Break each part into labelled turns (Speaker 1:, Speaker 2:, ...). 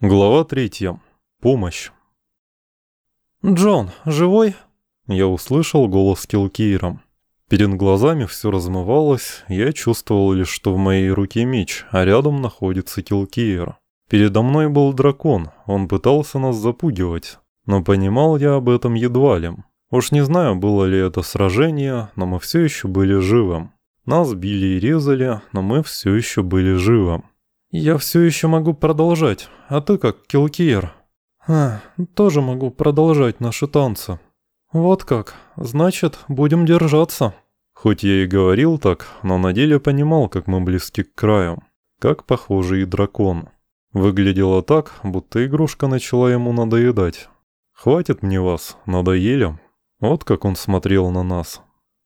Speaker 1: Глава третья. Помощь.
Speaker 2: «Джон, живой?»
Speaker 1: Я услышал голос Килкейра. Перед глазами все размывалось, я чувствовал лишь, что в моей руке меч, а рядом находится Килкейр. Передо мной был дракон, он пытался нас запугивать, но понимал я об этом едва ли. Уж не знаю, было ли это сражение, но мы все еще были живы. Нас били и резали, но мы все еще были живы.
Speaker 2: «Я все еще могу продолжать, а ты как, Килкиер?» «А, тоже могу продолжать наши танцы». «Вот как, значит, будем держаться».
Speaker 1: Хоть я и говорил так, но на деле понимал, как мы близки к краю. Как похоже и дракон. Выглядело так, будто игрушка начала ему надоедать. «Хватит мне вас, надоели». Вот как он смотрел на нас.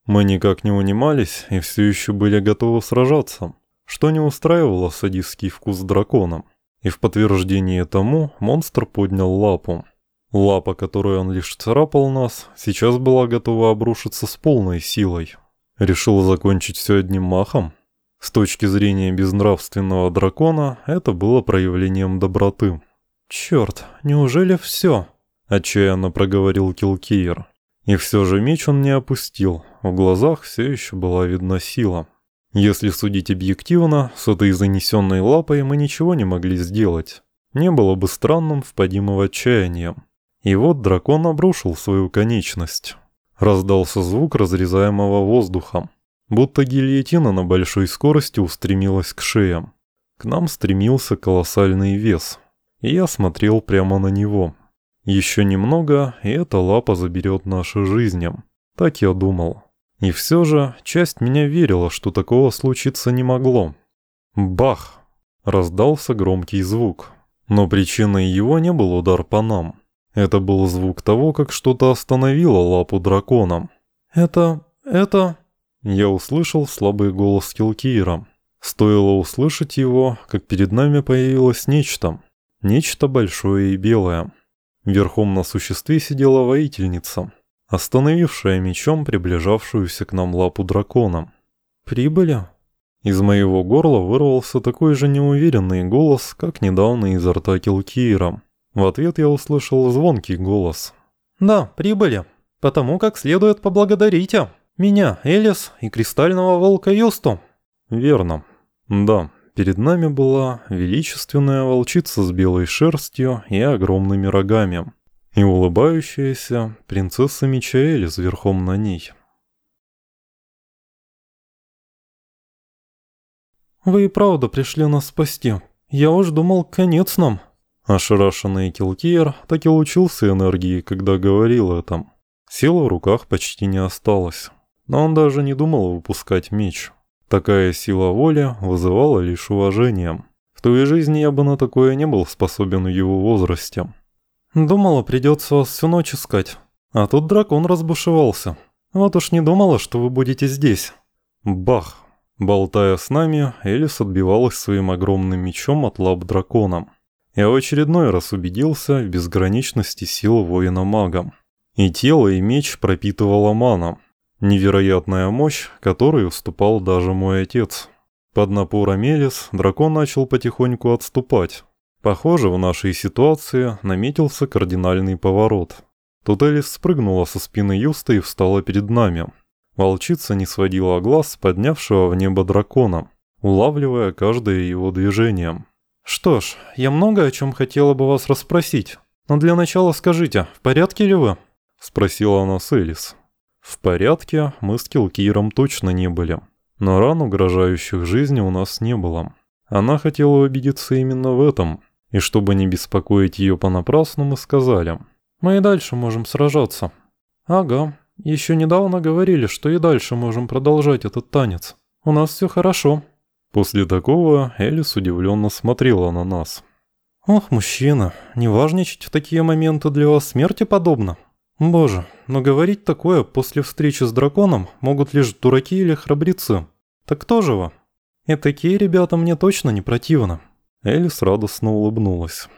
Speaker 1: Мы никак не унимались и все еще были готовы сражаться что не устраивало садистский вкус дракона. И в подтверждение тому монстр поднял лапу. Лапа, которой он лишь царапал нас, сейчас была готова обрушиться с полной силой. Решил закончить все одним махом? С точки зрения безнравственного дракона, это было проявлением доброты.
Speaker 2: «Черт, неужели все?»
Speaker 1: – отчаянно проговорил Килкиер. И все же меч он не опустил, в глазах все еще была видна сила. Если судить объективно, с этой занесенной лапой мы ничего не могли сделать. Не было бы странным впадим в отчаяние. И вот дракон обрушил свою конечность. Раздался звук разрезаемого воздухом. Будто гильотина на большой скорости устремилась к шеям. К нам стремился колоссальный вес. И я смотрел прямо на него. Еще немного, и эта лапа заберет наши жизни. Так я думал. И все же часть меня верила, что такого случиться не могло. Бах! Раздался громкий звук. Но причиной его не был удар по нам. Это был звук того, как что-то остановило лапу дракона.
Speaker 2: «Это... это...»
Speaker 1: Я услышал слабый голос Килкиера. Стоило услышать его, как перед нами появилось нечто. Нечто большое и белое. Верхом на существе сидела воительница остановившая мечом приближавшуюся к нам лапу дракона.
Speaker 2: «Прибыли?»
Speaker 1: Из моего горла вырвался такой же неуверенный голос, как недавно из рта Килкиера. В ответ я услышал звонкий голос.
Speaker 2: «Да, прибыли. Потому как следует поблагодарить меня, Элис и кристального волка Юсту».
Speaker 1: «Верно. Да, перед нами была величественная волчица с белой шерстью и огромными рогами и улыбающаяся принцесса Мичаэль с верхом на ней.
Speaker 2: «Вы и правда пришли нас спасти. Я уж думал, конец нам».
Speaker 1: Ошарашенный Килкиер так и лучился энергией, когда говорил это. Сил в руках почти не осталось. Но он даже не думал выпускать меч. Такая сила воли вызывала лишь уважение. В той жизни я бы на такое не был способен в его возрасте.
Speaker 2: Думала, придется вас всю ночь искать. А тут дракон разбушевался. Вот уж не думала, что вы будете здесь.
Speaker 1: Бах! Болтая с нами, Элис отбивалась своим огромным мечом от лап дракона. Я в очередной раз убедился в безграничности сил воина-мага. И тело, и меч пропитывала мана. Невероятная мощь, которой уступал даже мой отец. Под напором Элис дракон начал потихоньку отступать. Похоже, в нашей ситуации наметился кардинальный поворот. Тут Элис спрыгнула со спины Юста и встала перед нами. Волчица не сводила глаз поднявшего в небо дракона, улавливая каждое его движение.
Speaker 2: «Что ж, я много о чем хотела бы вас расспросить, но для начала скажите, в порядке ли вы?»
Speaker 1: – спросила она с Элис. В порядке мы с Килкиром точно не были, но ран, угрожающих жизни, у нас не было. Она хотела убедиться именно в этом – и чтобы не беспокоить ее понапрасну, мы сказали,
Speaker 2: «Мы и дальше можем сражаться». «Ага, еще недавно говорили, что и дальше можем продолжать этот танец. У нас все хорошо».
Speaker 1: После такого Элис удивленно смотрела на нас.
Speaker 2: «Ох, мужчина, не важничать в такие моменты для вас смерти подобно. Боже, но говорить такое после встречи с драконом могут лишь дураки или храбрецы. Так кто же вы? И такие ребята мне точно не противны».
Speaker 1: Элис радостно улыбнулась.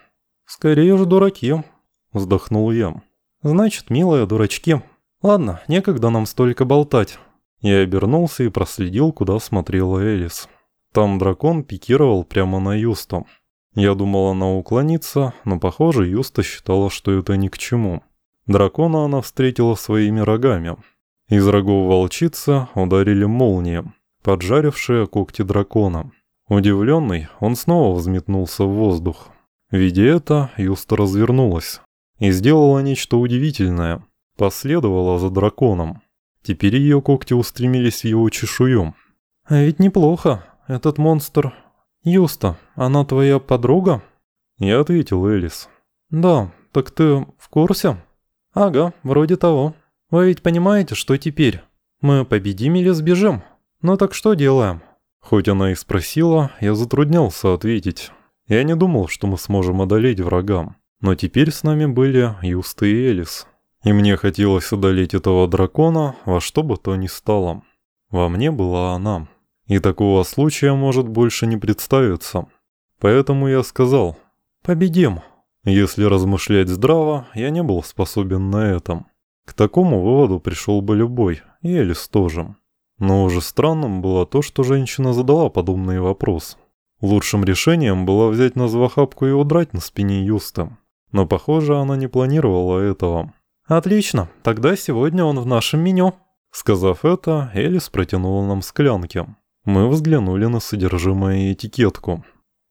Speaker 2: «Скорее же дураки», –
Speaker 1: вздохнул я.
Speaker 2: «Значит, милые дурачки. Ладно, некогда нам столько болтать».
Speaker 1: Я обернулся и проследил, куда смотрела Элис. Там дракон пикировал прямо на Юсту. Я думал, она уклонится, но, похоже, Юста считала, что это ни к чему. Дракона она встретила своими рогами. Из рогов волчицы ударили молнии, поджарившие когти дракона. Удивленный, он снова взметнулся в воздух. Видя это, Юста развернулась и сделала нечто удивительное. Последовала за драконом. Теперь ее когти устремились в его чешую.
Speaker 2: «А ведь неплохо, этот монстр. Юста, она твоя подруга?»
Speaker 1: Я ответил Элис.
Speaker 2: «Да, так ты в курсе?» «Ага, вроде того. Вы ведь понимаете, что теперь? Мы победим или сбежим? Ну так что делаем?»
Speaker 1: Хоть она и спросила, я затруднялся ответить. Я не думал, что мы сможем одолеть врага. Но теперь с нами были Юста и Элис. И мне хотелось одолеть этого дракона во что бы то ни стало. Во мне была она. И такого случая может больше не представиться. Поэтому я сказал «Победим». Если размышлять здраво, я не был способен на этом. К такому выводу пришел бы любой, и Элис тоже. Но уже странным было то, что женщина задала подобный вопрос. Лучшим решением было взять нас в охапку и удрать на спине Юста. Но, похоже, она не планировала этого.
Speaker 2: «Отлично, тогда сегодня он в нашем меню».
Speaker 1: Сказав это, Элис протянула нам склянки. Мы взглянули на содержимое и этикетку.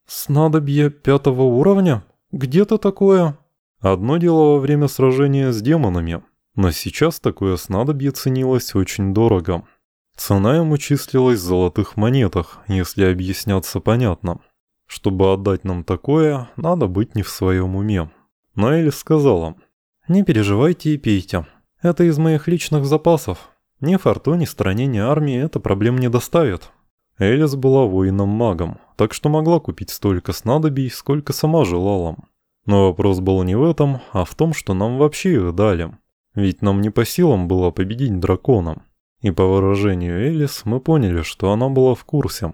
Speaker 2: «Снадобье пятого уровня? Где-то такое?»
Speaker 1: Одно дело во время сражения с демонами, но сейчас такое снадобье ценилось очень дорого. Цена ему числилась в золотых монетах, если объясняться понятно. Чтобы отдать нам такое, надо быть не в своем уме. Но Элис сказала,
Speaker 2: «Не переживайте и пейте. Это из моих личных запасов. Ни форту, ни стране, ни армии это проблем не доставит».
Speaker 1: Элис была воином-магом, так что могла купить столько снадобий, сколько сама желала. Но вопрос был не в этом, а в том, что нам вообще их дали. Ведь нам не по силам было победить дракона. И по выражению Элис мы поняли, что она была в курсе.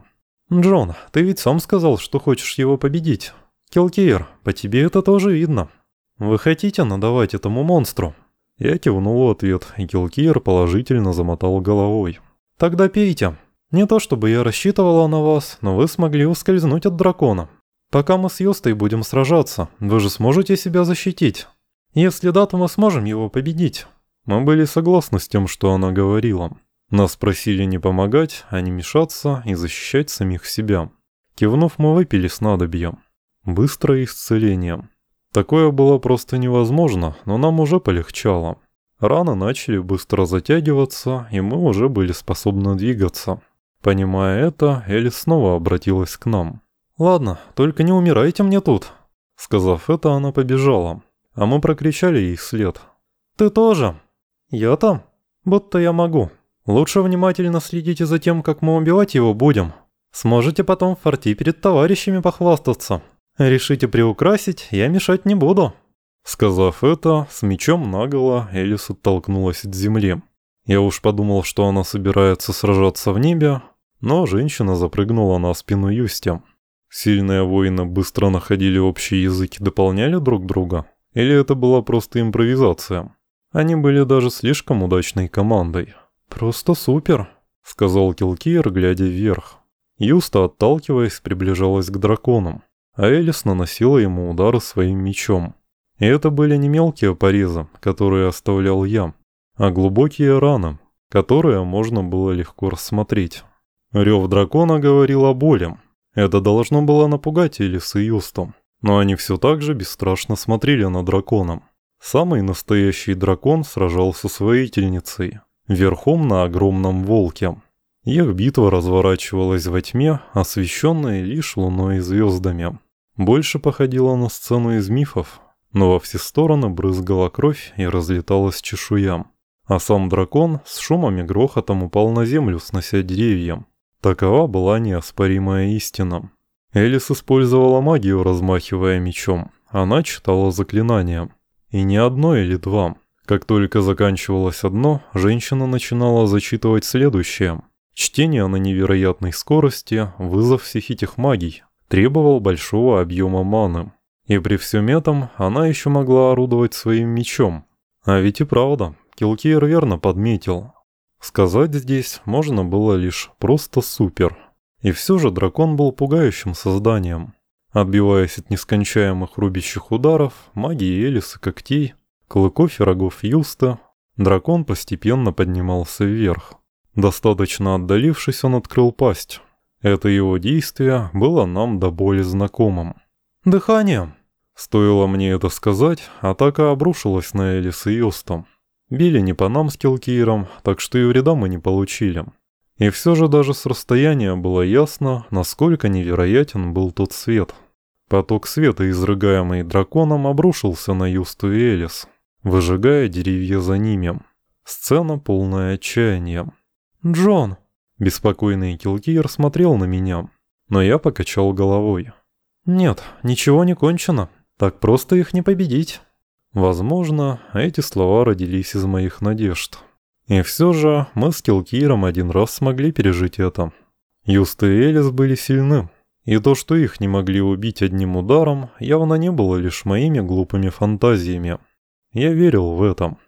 Speaker 2: «Джон, ты ведь сам сказал, что хочешь его победить. Килкиер, по тебе это тоже видно. Вы хотите надавать этому монстру?»
Speaker 1: Я кивнул в ответ, и Килкиер положительно замотал головой.
Speaker 2: «Тогда пейте. Не то чтобы я рассчитывала на вас, но вы смогли ускользнуть от дракона. Пока мы с Юстой будем сражаться, вы же сможете себя защитить. Если да, то мы сможем его победить».
Speaker 1: Мы были согласны с тем, что она говорила. Нас просили не помогать, а не мешаться и защищать самих себя. Кивнув, мы выпили снадобье. Быстрое исцеление. Такое было просто невозможно, но нам уже полегчало. Раны начали быстро затягиваться, и мы уже были способны двигаться. Понимая это, Элли снова обратилась к нам.
Speaker 2: «Ладно, только не умирайте мне тут».
Speaker 1: Сказав это, она побежала, а мы прокричали ей вслед.
Speaker 2: «Ты тоже?» «Я там? Будто я могу. Лучше внимательно следите за тем, как мы убивать его будем. Сможете потом в форте перед товарищами похвастаться. Решите приукрасить, я мешать не буду».
Speaker 1: Сказав это, с мечом наголо Элис оттолкнулась от земли. Я уж подумал, что она собирается сражаться в небе, но женщина запрыгнула на спину Юсти. Сильные воины быстро находили общий язык и дополняли друг друга? Или это была просто импровизация? Они были даже слишком удачной командой.
Speaker 2: «Просто супер», —
Speaker 1: сказал Килкиер, глядя вверх. Юста, отталкиваясь, приближалась к драконам, а Элис наносила ему удары своим мечом. И это были не мелкие порезы, которые оставлял я, а глубокие раны, которые можно было легко рассмотреть. Рев дракона говорил о боли. Это должно было напугать Элис и Юсту, но они все так же бесстрашно смотрели на дракона. Самый настоящий дракон сражался с воительницей, верхом на огромном волке. Их битва разворачивалась во тьме, освещенная лишь луной и звездами. Больше походила на сцену из мифов, но во все стороны брызгала кровь и разлеталась чешуя. А сам дракон с шумом и грохотом упал на землю, снося деревья. Такова была неоспоримая истина. Элис использовала магию, размахивая мечом. Она читала заклинания. И не одно или два. Как только заканчивалось одно, женщина начинала зачитывать следующее. Чтение на невероятной скорости, вызов всех этих магий, требовал большого объема маны. И при всем этом она еще могла орудовать своим мечом. А ведь и правда, Килкейр верно подметил. Сказать здесь можно было лишь просто супер. И все же дракон был пугающим созданием. Отбиваясь от нескончаемых рубящих ударов, магии Элис и когтей, клыков и рогов Юста, дракон постепенно поднимался вверх. Достаточно отдалившись, он открыл пасть. Это его действие было нам до боли знакомым. «Дыхание!» Стоило мне это сказать, атака обрушилась на Элис и Юстом. Били не по нам с Килкиром, так что и вреда мы не получили. И все же даже с расстояния было ясно, насколько невероятен был тот свет. Поток света, изрыгаемый драконом, обрушился на Юсту и Элис, выжигая деревья за ними. Сцена полная отчаяния. «Джон!» Беспокойный Килкир смотрел на меня, но я покачал головой. «Нет, ничего не кончено. Так просто их не победить». Возможно, эти слова родились из моих надежд. И все же мы с Килкиром один раз смогли пережить это. Юст и Элис были сильны, и то, что их не могли убить одним ударом, явно не было лишь моими глупыми фантазиями. Я верил в этом.